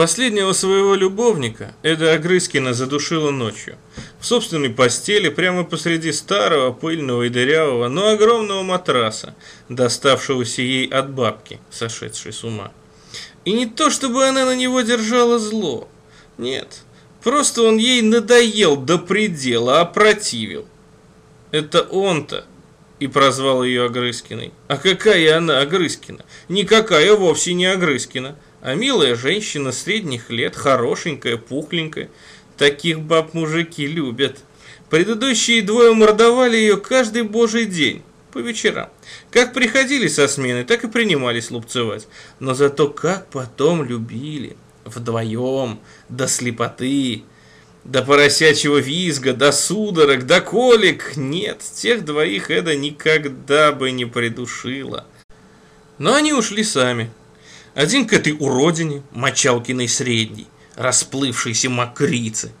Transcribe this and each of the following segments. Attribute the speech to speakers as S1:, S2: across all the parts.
S1: Последнего своего любовника Эда Огрызкина задушила ночью. В собственной постели, прямо посреди старого, пыльного и дырявого, но огромного матраса, доставшегося ей от бабки, сошедшей с ума. И не то, чтобы она на него держала зло. Нет, просто он ей надоел до предела, опротивил. Это он-то и прозвал ее Огрызкиной. А какая она Огрызкина? Никакая вовсе не Огрызкина а милая женщина средних лет, хорошенькая, пухленькая. Таких баб мужики любят. Предыдущие двое мордовали ее каждый божий день, по вечерам. Как приходили со смены, так и принимались лупцевать. Но зато как потом любили. Вдвоем, до слепоты, до поросячьего визга, до судорог, до колик. Нет, тех двоих Эда никогда бы не придушила. Но они ушли сами, один к этой уродине, Мочалкиной средней, расплывшейся мокрице,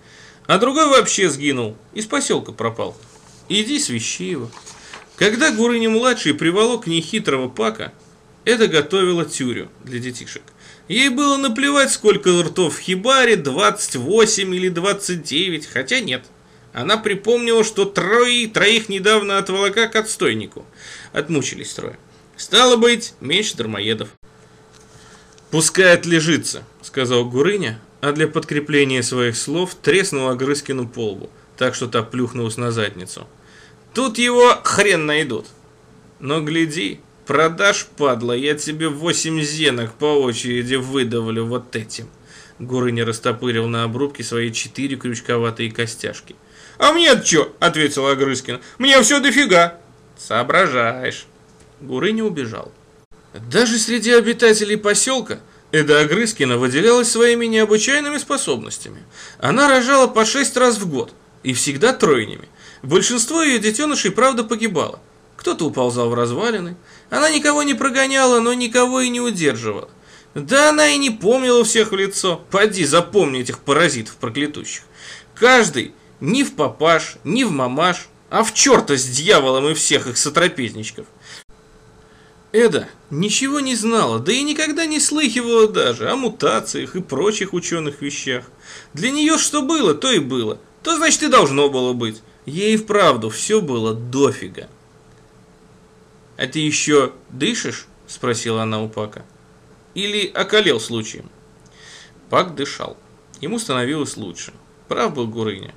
S1: а другой вообще сгинул, из поселка пропал. Иди свищи его. Когда Гурыня-младший приволок нехитрого пака, это готовила тюрю для детишек. Ей было наплевать, сколько ртов в хибаре, 28 или 29, хотя нет. Она припомнила, что трое, троих недавно отволока к отстойнику. Отмучились трое. Стало быть, меньше дармоедов. «Пускай отлежится», — сказал Гурыня, а для подкрепления своих слов треснул Огрызкину по лбу, так что та плюхнулась на задницу. «Тут его хрен найдут. Но гляди, продашь, падла, я тебе восемь зенок по очереди выдавлю вот этим». Гурыня растопырил на обрубке свои четыре крючковатые костяшки. «А мне-то чё?» — ответил Огрызкин. «Мне все дофига». «Соображаешь». Гурыня убежал. Даже среди обитателей поселка Эда Огрызкина выделялась своими необычайными способностями. Она рожала по шесть раз в год, и всегда тройнями. Большинство ее детенышей, правда, погибало. Кто-то уползал в развалины. Она никого не прогоняла, но никого и не удерживала. Да она и не помнила всех в лицо. Поди, запомни этих паразитов проклятущих. Каждый ни в папаш, ни в мамаш, а в черта с дьяволом и всех их сотрапезничков. Эда ничего не знала, да и никогда не слыхивала даже о мутациях и прочих ученых вещах. Для нее что было, то и было. То значит и должно было быть. Ей вправду все было дофига. «А ты еще дышишь?» – спросила она у Пака. «Или околел случаем?» Пак дышал. Ему становилось лучше. Прав был Гурыня.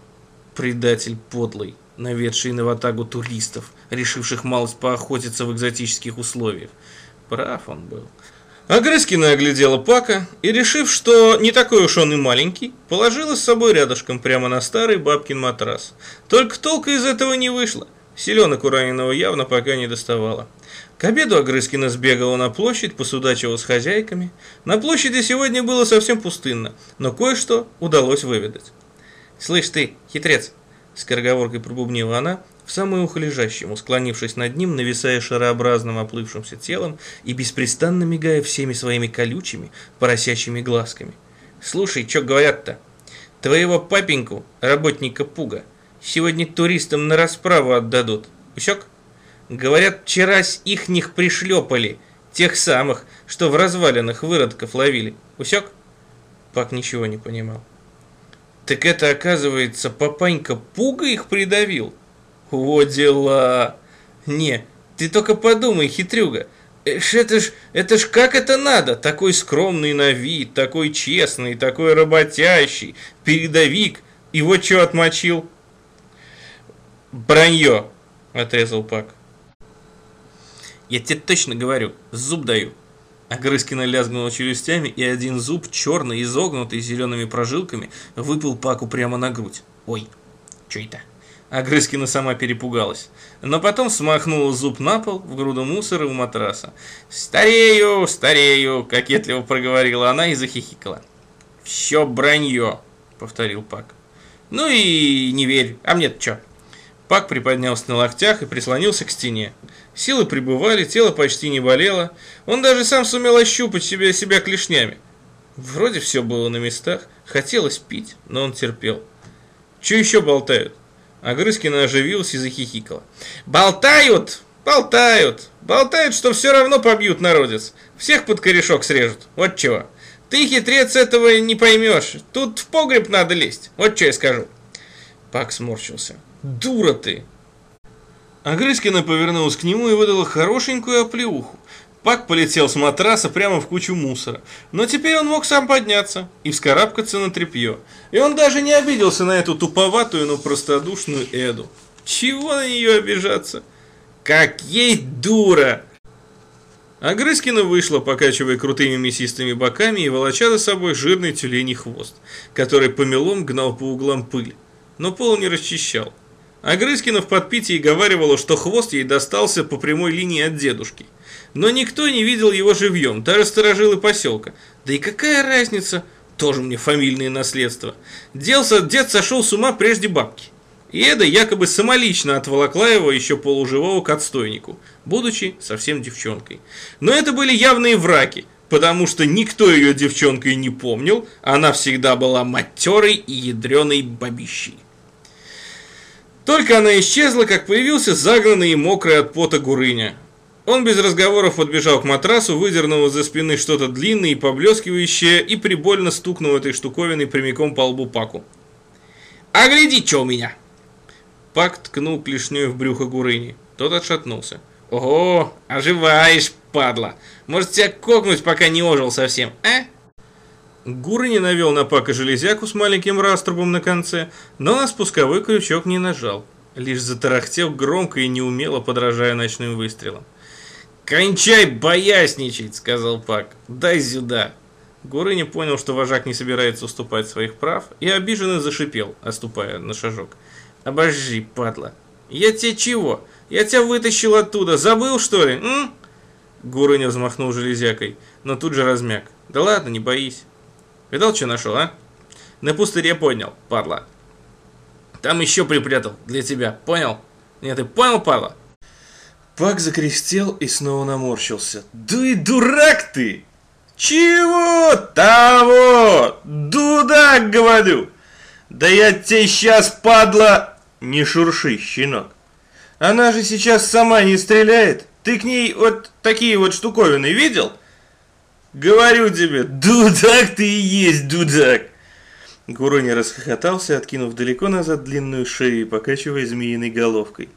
S1: Предатель подлый наведший на ватагу туристов, решивших малость поохотиться в экзотических условиях. Прав он был. Агрыскина оглядела Пака и, решив, что не такой уж он и маленький, положила с собой рядышком прямо на старый бабкин матрас. Только толка из этого не вышло. Селенок у раненого явно пока не доставало. К обеду Агрыскина сбегала на площадь, посудачила с хозяйками. На площади сегодня было совсем пустынно, но кое-что удалось выведать. «Слышь ты, хитрец!» Скороговоркой пробубнила она, в самое ухо лежащему, склонившись над ним, нависая шарообразным оплывшимся телом и беспрестанно мигая всеми своими колючими, поросящими глазками. «Слушай, что говорят-то? Твоего папеньку, работника Пуга, сегодня туристам на расправу отдадут. Усек? Говорят, вчера с ихних пришлепали, тех самых, что в развалинах выродков ловили. Усек?» Пак ничего не понимал. Так это, оказывается, папанька Пуга их придавил? О, дела! Не, ты только подумай, хитрюга. Это ж, это ж как это надо? Такой скромный на вид, такой честный, такой работящий, передовик. И вот что отмочил? Бранье, отрезал Пак. Я тебе точно говорю, зуб даю. Огрызкина лязгнула челюстями, и один зуб, черный, изогнутый, зелеными прожилками, выпал Паку прямо на грудь. «Ой, что это?» Огрызкина сама перепугалась. Но потом смахнула зуб на пол, в груду мусора у матраса. «Старею, старею!» – кокетливо проговорила она и захихикала. «Все бранье!» – повторил Пак. «Ну и не верь, а мне-то что?» Пак приподнялся на локтях и прислонился к стене. Силы пребывали, тело почти не болело. Он даже сам сумел ощупать себя, себя клешнями. Вроде все было на местах. Хотелось пить, но он терпел. Че еще болтают? Огрызкина оживилась и захихикала. «Болтают! Болтают! Болтают, что все равно побьют народец. Всех под корешок срежут. Вот чего. Ты, хитрец, этого не поймешь. Тут в погреб надо лезть. Вот что я скажу. Пак сморщился. Дура ты. Агрыскина повернулась к нему и выдала хорошенькую оплеуху. Пак полетел с матраса прямо в кучу мусора. Но теперь он мог сам подняться и вскарабкаться на тряпье. И он даже не обиделся на эту туповатую, но простодушную Эду. Чего на нее обижаться? Как ей дура! Агрыскина вышла, покачивая крутыми мясистыми боками и волоча за собой жирный тюленей хвост, который помелом гнал по углам пыль, но пол не расчищал. Агрыскина в подпитии говаривала, что хвост ей достался по прямой линии от дедушки. Но никто не видел его живьем, даже сторожилы поселка. Да и какая разница, тоже мне фамильное наследство. Делся, дед сошел с ума прежде бабки. И Эда якобы самолично отволокла его еще полуживого к отстойнику, будучи совсем девчонкой. Но это были явные враки, потому что никто ее девчонкой не помнил, она всегда была матерой и ядреной бабищей. Только она исчезла, как появился загнанный и мокрый от пота Гурыня. Он без разговоров подбежал к матрасу, выдернул из-за спины что-то длинное и поблескивающее и прибольно стукнул этой штуковиной прямиком по лбу Паку. «А гляди, что у меня!» Пак ткнул клешней в брюхо Гурыни. Тот отшатнулся. «Ого, оживаешь, падла! Может тебя кокнуть, пока не ожил совсем, а?» Гурни навел на Пака железяку с маленьким раструбом на конце, но на спусковой крючок не нажал. Лишь затарахтел громко и неумело, подражая ночным выстрелам. «Кончай боясничать!» — сказал Пак. «Дай сюда!» Гурыня понял, что вожак не собирается уступать своих прав, и обиженно зашипел, оступая на шажок. «Обожди, падла! Я тебе чего? Я тебя вытащил оттуда, забыл, что ли, м?» Гурыня взмахнул железякой, но тут же размяк. «Да ладно, не боись!» Видал, что нашел, а? На пустыре поднял, падла. Там еще припрятал для тебя, понял? Нет, ты понял, падла? Пак закряхтел и снова наморщился. Да и дурак ты! Чего того? Дудак, говорю! Да я тебе сейчас, падла... Не шурши, щенок. Она же сейчас сама не стреляет. Ты к ней вот такие вот штуковины видел? Говорю тебе, дудак ты и есть дудак. Гурони расхохотался, откинув далеко назад длинную шею и покачивая змеиной головкой.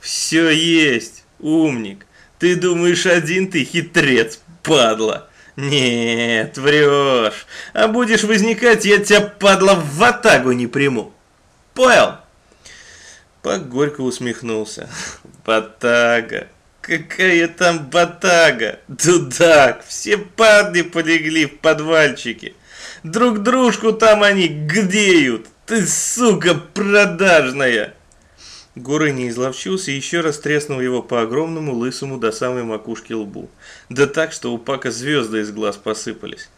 S1: «Все есть, умник. Ты думаешь, один ты хитрец, падла. Нет, врешь. А будешь возникать, я тебя, падла, в ватагу не приму. Понял?» Пак горько усмехнулся. «Ватага, Какая там батага! Дудак! Все парни полегли в подвальчике. Друг дружку там они гдеют. Ты, сука, продажная!» Гуры не изловчился и еще раз треснул его по огромному лысому до самой макушки лбу. Да так, что у Пака звезды из глаз посыпались.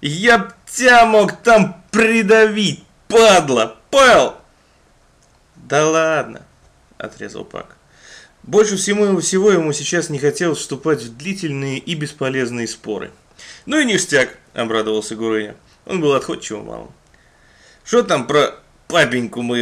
S1: «Я б тебя мог там придавить, падла! Понял?» «Да ладно!» – отрезал Пак. Больше всего, всего ему сейчас не хотелось вступать в длительные и бесполезные споры. «Ну и ништяк», – обрадовался Гурыня. Он был отходчивым малым. «Что там про папеньку мою